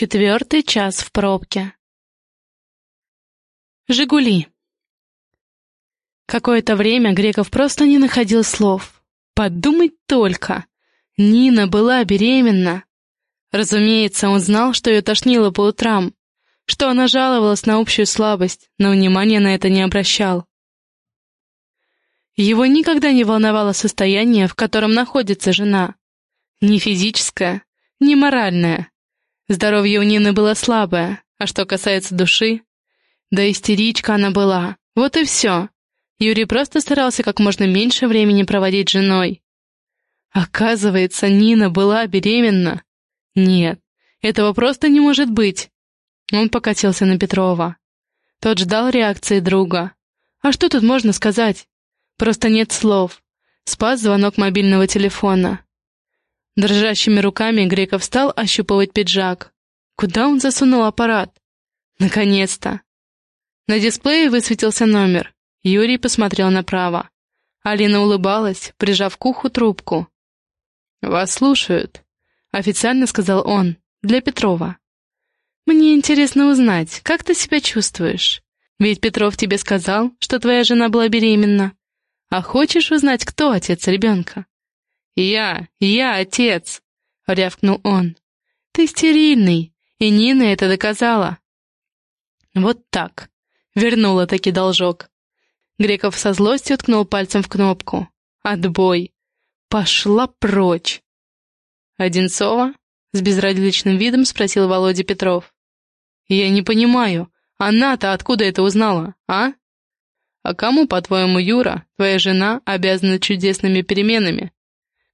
Четвертый час в пробке. «Жигули». Какое-то время Греков просто не находил слов. Подумать только. Нина была беременна. Разумеется, он знал, что ее тошнило по утрам, что она жаловалась на общую слабость, но внимания на это не обращал. Его никогда не волновало состояние, в котором находится жена. Ни физическое, ни моральное. Здоровье у Нины было слабое, а что касается души... Да истеричка она была, вот и все. Юрий просто старался как можно меньше времени проводить с женой. Оказывается, Нина была беременна. Нет, этого просто не может быть. Он покатился на Петрова. Тот ждал реакции друга. А что тут можно сказать? Просто нет слов. Спас звонок мобильного телефона. Дрожащими руками Греков стал ощупывать пиджак. Куда он засунул аппарат? Наконец-то! На дисплее высветился номер. Юрий посмотрел направо. Алина улыбалась, прижав к уху трубку. «Вас слушают», — официально сказал он, для Петрова. «Мне интересно узнать, как ты себя чувствуешь? Ведь Петров тебе сказал, что твоя жена была беременна. А хочешь узнать, кто отец ребенка?» «Я, я отец!» — рявкнул он. «Ты стерильный, и Нина это доказала». Вот так. Вернула таки должок. Греков со злостью ткнул пальцем в кнопку. «Отбой!» «Пошла прочь!» «Одинцова?» — с безразличным видом спросил Володя Петров. «Я не понимаю, она-то откуда это узнала, а?» «А кому, по-твоему, Юра, твоя жена, обязана чудесными переменами?»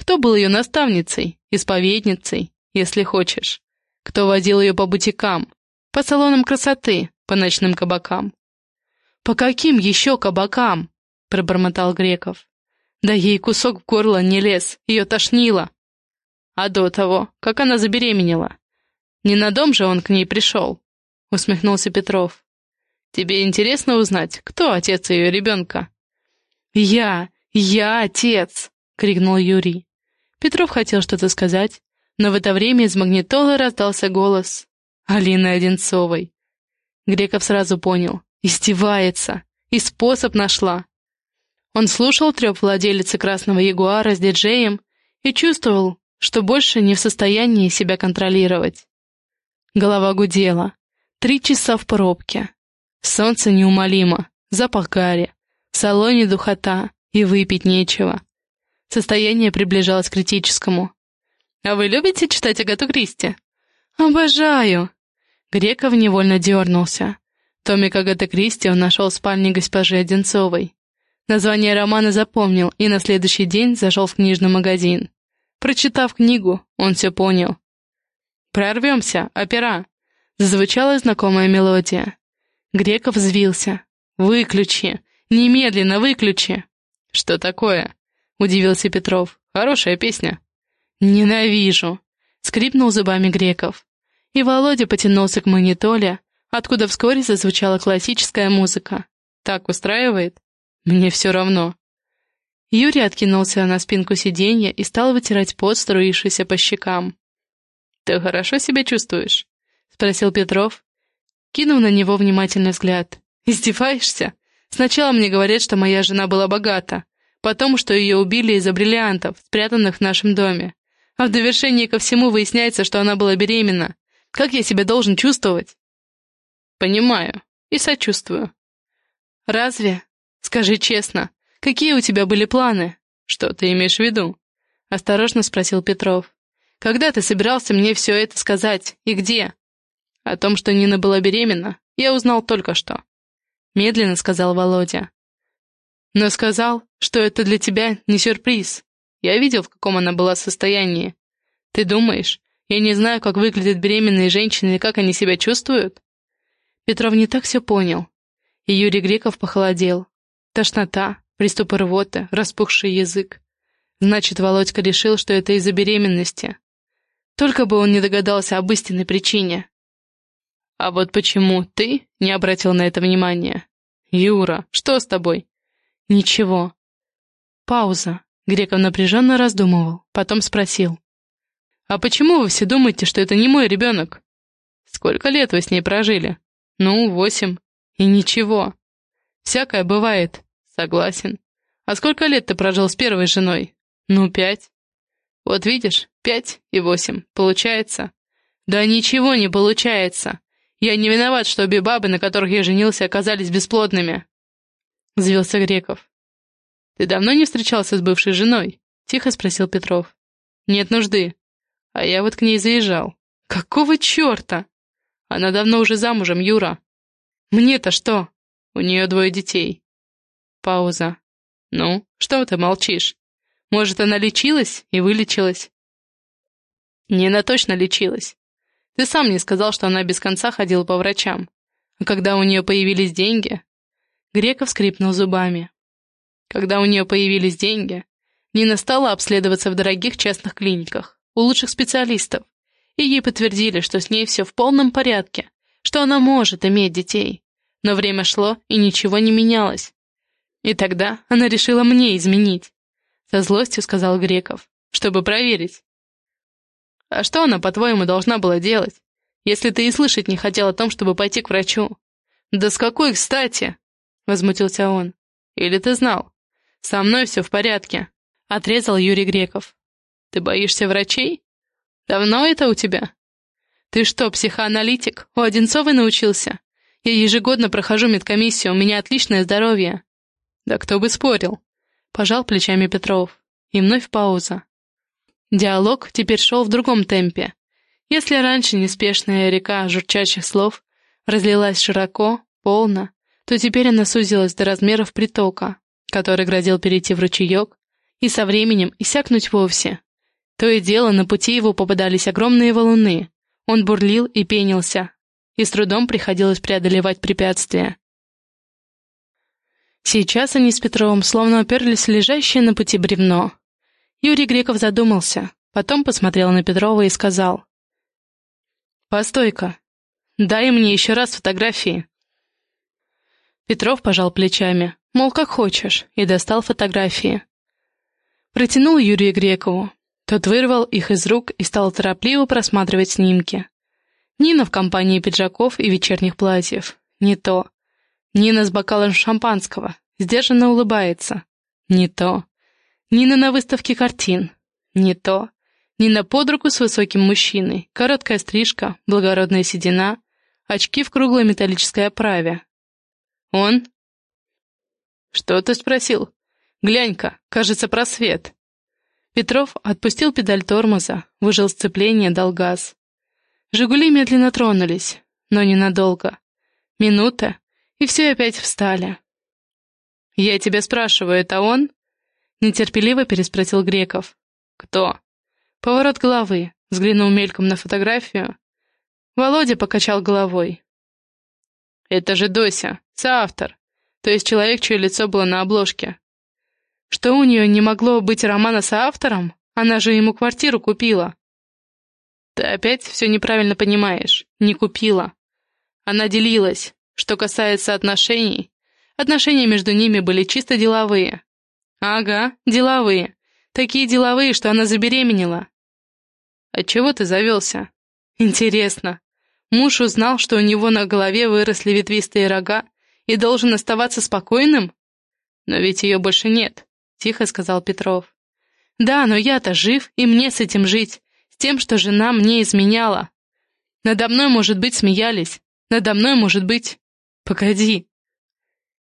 Кто был ее наставницей, исповедницей, если хочешь? Кто водил ее по бутикам, по салонам красоты, по ночным кабакам? «По каким еще кабакам?» — пробормотал Греков. «Да ей кусок в горло не лез, ее тошнило». «А до того, как она забеременела? Не на дом же он к ней пришел?» — усмехнулся Петров. «Тебе интересно узнать, кто отец ее ребенка?» «Я! Я отец!» — крикнул Юрий. Петров хотел что-то сказать, но в это время из магнитолы раздался голос Алины Одинцовой. Греков сразу понял. Издевается. И способ нашла. Он слушал треп владелицы красного ягуара с диджеем и чувствовал, что больше не в состоянии себя контролировать. Голова гудела. Три часа в пробке. Солнце неумолимо, запах гари, в салоне духота и выпить нечего. Состояние приближалось к критическому. «А вы любите читать Агату Кристи?» «Обожаю!» Греков невольно дернулся. Томик Агаты Кристи он нашел в спальне госпожи Одинцовой. Название романа запомнил и на следующий день зашел в книжный магазин. Прочитав книгу, он все понял. «Прорвемся, опера!» Зазвучала знакомая мелодия. Греков взвился. «Выключи! Немедленно выключи!» «Что такое?» Удивился Петров. «Хорошая песня». «Ненавижу!» — скрипнул зубами Греков. И Володя потянулся к монитоле, откуда вскоре зазвучала классическая музыка. «Так устраивает?» «Мне все равно». Юрий откинулся на спинку сиденья и стал вытирать пот, струившийся по щекам. «Ты хорошо себя чувствуешь?» — спросил Петров, кинув на него внимательный взгляд. «Издеваешься? Сначала мне говорят, что моя жена была богата, Потом, что ее убили из-за бриллиантов, спрятанных в нашем доме. А в довершении ко всему выясняется, что она была беременна. Как я себя должен чувствовать? Понимаю. И сочувствую. Разве? Скажи честно, какие у тебя были планы? Что ты имеешь в виду? Осторожно спросил Петров. Когда ты собирался мне все это сказать? И где? О том, что Нина была беременна, я узнал только что. Медленно сказал Володя. Но сказал, что это для тебя не сюрприз. Я видел, в каком она была состоянии. Ты думаешь, я не знаю, как выглядят беременные женщины и как они себя чувствуют? Петров не так все понял. И Юрий Греков похолодел. Тошнота, приступы рвоты, распухший язык. Значит, Володька решил, что это из-за беременности. Только бы он не догадался об истинной причине. А вот почему ты не обратил на это внимания? Юра, что с тобой? «Ничего». Пауза. Греков напряженно раздумывал, потом спросил. «А почему вы все думаете, что это не мой ребенок?» Сколько лет вы с ней прожили? Ну, восемь. И ничего. Всякое бывает. Согласен. А сколько лет ты прожил с первой женой? Ну, пять. Вот видишь, пять и восемь. Получается? Да ничего не получается. Я не виноват, что обе бабы, на которых я женился, оказались бесплодными. Взвился Греков. Ты давно не встречался с бывшей женой? Тихо спросил Петров. Нет нужды. А я вот к ней заезжал. Какого черта? Она давно уже замужем, Юра. Мне-то что? У нее двое детей. Пауза. Ну, что ты молчишь? Может, она лечилась и вылечилась? Не, она точно лечилась. Ты сам не сказал, что она без конца ходила по врачам. А когда у нее появились деньги... Греков скрипнул зубами. Когда у нее появились деньги, Нина стала обследоваться в дорогих частных клиниках, у лучших специалистов, и ей подтвердили, что с ней все в полном порядке, что она может иметь детей. Но время шло, и ничего не менялось. И тогда она решила мне изменить. Со злостью сказал Греков, чтобы проверить. А что она, по-твоему, должна была делать, если ты и слышать не хотел о том, чтобы пойти к врачу? Да с какой кстати? Возмутился он. Или ты знал? Со мной все в порядке. Отрезал Юрий Греков. Ты боишься врачей? Давно это у тебя? Ты что, психоаналитик? У Одинцовой научился? Я ежегодно прохожу медкомиссию, у меня отличное здоровье. Да кто бы спорил. Пожал плечами Петров. И вновь пауза. Диалог теперь шел в другом темпе. Если раньше неспешная река журчащих слов разлилась широко, полно, то теперь она сузилась до размеров притока, который грозил перейти в ручеек и со временем иссякнуть вовсе. То и дело на пути его попадались огромные валуны. Он бурлил и пенился, и с трудом приходилось преодолевать препятствия. Сейчас они с Петровым словно уперлись в лежащее на пути бревно. Юрий Греков задумался, потом посмотрел на Петрова и сказал. «Постой-ка, дай мне еще раз фотографии». Петров пожал плечами, мол, как хочешь, и достал фотографии. Протянул Юрию Грекову. Тот вырвал их из рук и стал торопливо просматривать снимки. Нина в компании пиджаков и вечерних платьев. Не то. Нина с бокалом шампанского. Сдержанно улыбается. Не то. Нина на выставке картин. Не то. Нина под руку с высоким мужчиной. Короткая стрижка, благородная седина, очки в круглой металлической оправе. Он? Что ты спросил? Глянь-ка, кажется, просвет. Петров отпустил педаль тормоза, выжил сцепление, дал газ. «Жигули» медленно тронулись, но ненадолго. Минута, и все опять встали. «Я тебя спрашиваю, это он?» Нетерпеливо переспросил Греков. «Кто?» Поворот головы, взглянул мельком на фотографию. Володя покачал головой. «Это же Дося, соавтор, то есть человек, чье лицо было на обложке. Что у нее не могло быть романа с автором? Она же ему квартиру купила. Ты опять все неправильно понимаешь. Не купила. Она делилась. Что касается отношений, отношения между ними были чисто деловые. Ага, деловые. Такие деловые, что она забеременела. Отчего ты завелся? Интересно. Муж узнал, что у него на голове выросли ветвистые рога и должен оставаться спокойным? Но ведь ее больше нет, тихо сказал Петров. Да, но я-то жив, и мне с этим жить тем, что жена мне изменяла. Надо мной, может быть, смеялись. Надо мной, может быть... Погоди.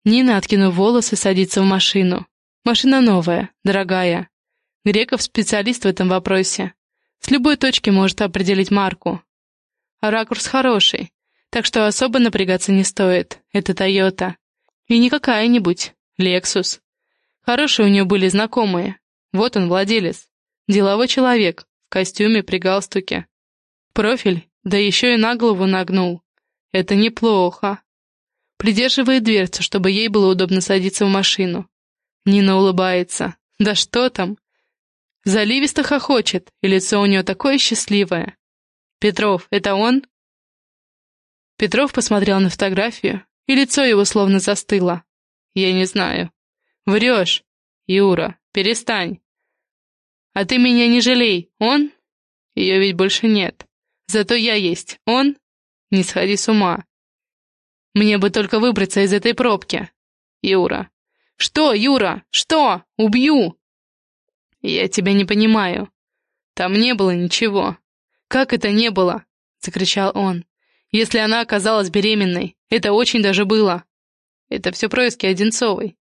Нина, откинув волосы, садится в машину. Машина новая, дорогая. Греков специалист в этом вопросе. С любой точки может определить марку. Ракурс хороший, так что особо напрягаться не стоит. Это Тойота. И не какая-нибудь. Лексус. Хорошие у нее были знакомые. Вот он, владелец. Деловой человек костюме при галстуке. Профиль, да еще и на голову нагнул. Это неплохо. Придерживает дверцу, чтобы ей было удобно садиться в машину. Нина улыбается. Да что там? Заливисто хохочет, и лицо у нее такое счастливое. Петров, это он? Петров посмотрел на фотографию, и лицо его словно застыло. Я не знаю. Врешь. Юра, перестань. А ты меня не жалей, он? Ее ведь больше нет. Зато я есть, он? Не сходи с ума. Мне бы только выбраться из этой пробки. Юра. Что, Юра? Что? Убью! Я тебя не понимаю. Там не было ничего. Как это не было? Закричал он. Если она оказалась беременной, это очень даже было. Это все происки Одинцовой.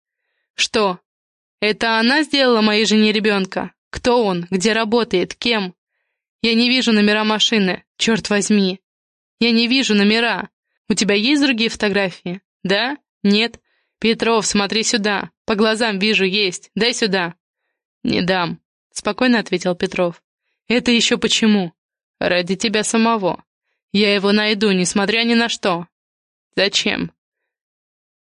Что? Это она сделала моей жене ребенка? Кто он? Где работает? Кем? Я не вижу номера машины, черт возьми. Я не вижу номера. У тебя есть другие фотографии? Да? Нет? Петров, смотри сюда. По глазам вижу, есть. Дай сюда. Не дам, спокойно ответил Петров. Это еще почему? Ради тебя самого. Я его найду, несмотря ни на что. Зачем?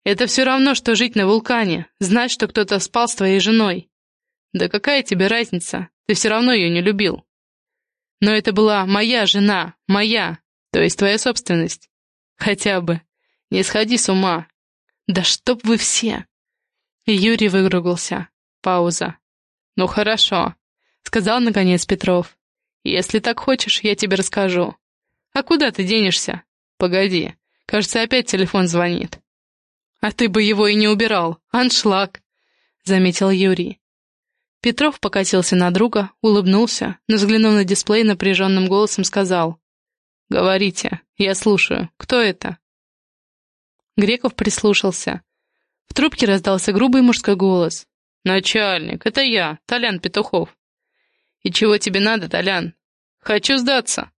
Это все равно, что жить на вулкане, знать, что кто-то спал с твоей женой. Да какая тебе разница? Ты все равно ее не любил. Но это была моя жена, моя, то есть твоя собственность. Хотя бы. Не сходи с ума. Да чтоб вы все. Юрий выругался. Пауза. Ну хорошо, сказал наконец Петров. Если так хочешь, я тебе расскажу. А куда ты денешься? Погоди, кажется, опять телефон звонит. А ты бы его и не убирал. Аншлаг, заметил Юрий. Петров покатился на друга, улыбнулся, но, взглянув на дисплей, напряженным голосом сказал. «Говорите, я слушаю. Кто это?» Греков прислушался. В трубке раздался грубый мужской голос. «Начальник, это я, Толян Петухов». «И чего тебе надо, Толян?» «Хочу сдаться»,